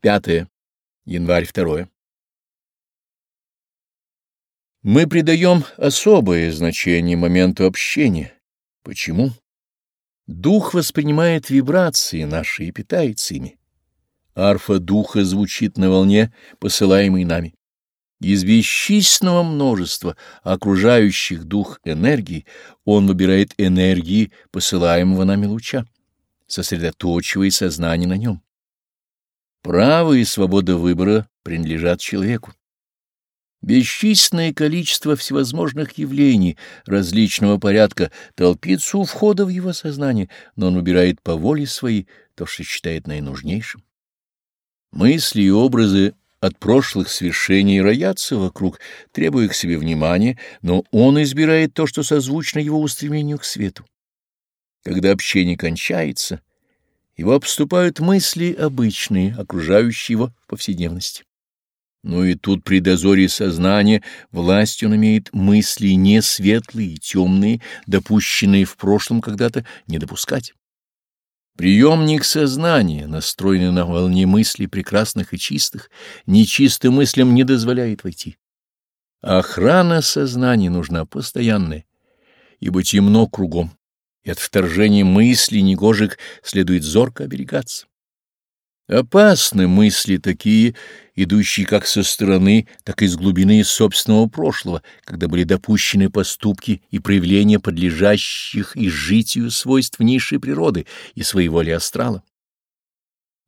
Пятое. Январь 2. Мы придаем особое значение моменту общения. Почему? Дух воспринимает вибрации наши и питается ими. Арфа духа звучит на волне, посылаемой нами. Из бесчисленного множества окружающих дух энергии он выбирает энергии посылаемого нами луча, сосредоточивая сознание на нем. Право и свобода выбора принадлежат человеку. Бесчисленное количество всевозможных явлений различного порядка толпится у входа в его сознание, но он выбирает по воле своей то, что считает наинужнейшим. Мысли и образы от прошлых свершений роятся вокруг, требуя к себе внимания, но он избирает то, что созвучно его устремлению к свету. Когда общение кончается, его обступают мысли обычные, окружающие его в повседневности. Но и тут при дозоре сознания власть он имеет мысли не светлые, темные, допущенные в прошлом когда-то, не допускать. Приемник сознания, настроенный на волне мыслей прекрасных и чистых, нечистым мыслям не дозволяет войти. Охрана сознания нужна постоянная, ибо темно кругом и от вторжения мыслей негожих следует зорко оберегаться. Опасны мысли такие, идущие как со стороны, так и из глубины собственного прошлого, когда были допущены поступки и проявления подлежащих изжитию свойств низшей природы и своей воли астрала.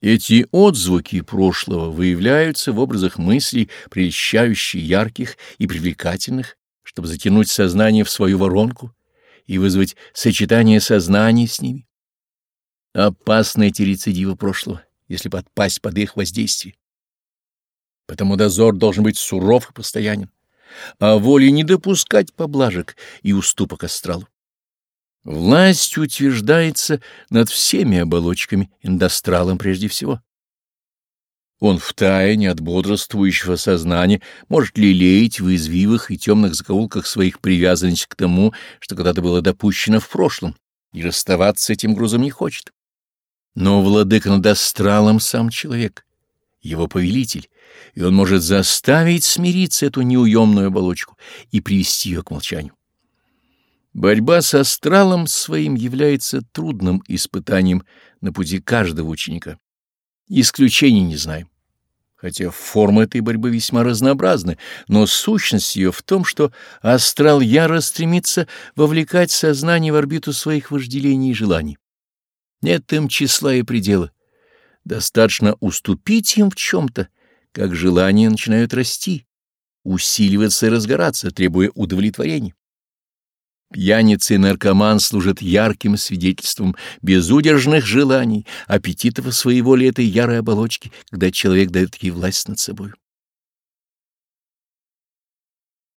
Эти отзвуки прошлого выявляются в образах мыслей, прельщающих ярких и привлекательных, чтобы затянуть сознание в свою воронку, и вызвать сочетание сознания с ними. Опасны эти рецидивы прошлого, если подпасть под их воздействие. Потому дозор должен быть суров и постоянен, а воли не допускать поблажек и уступок астралу. Власть утверждается над всеми оболочками, индастралом прежде всего. Он в тайне от бодрствующего сознания может лелеять в извивах и темных закоулках своих привязанность к тому, что когда-то было допущено в прошлом, и расставаться с этим грузом не хочет. Но владыка над астралом сам человек, его повелитель, и он может заставить смириться эту неуемную оболочку и привести ее к молчанию. Борьба с астралом своим является трудным испытанием на пути каждого ученика. Исключений не знаем хотя формы этой борьбы весьма разнообразны, но сущность ее в том, что астрал яро стремится вовлекать сознание в орбиту своих вожделений и желаний. Нет им числа и предела. Достаточно уступить им в чем-то, как желания начинают расти, усиливаться и разгораться, требуя удовлетворения. Пьяница и наркоман служат ярким свидетельством безудержных желаний, аппетитов и своей воли этой ярой оболочки, когда человек дает ей власть над собой.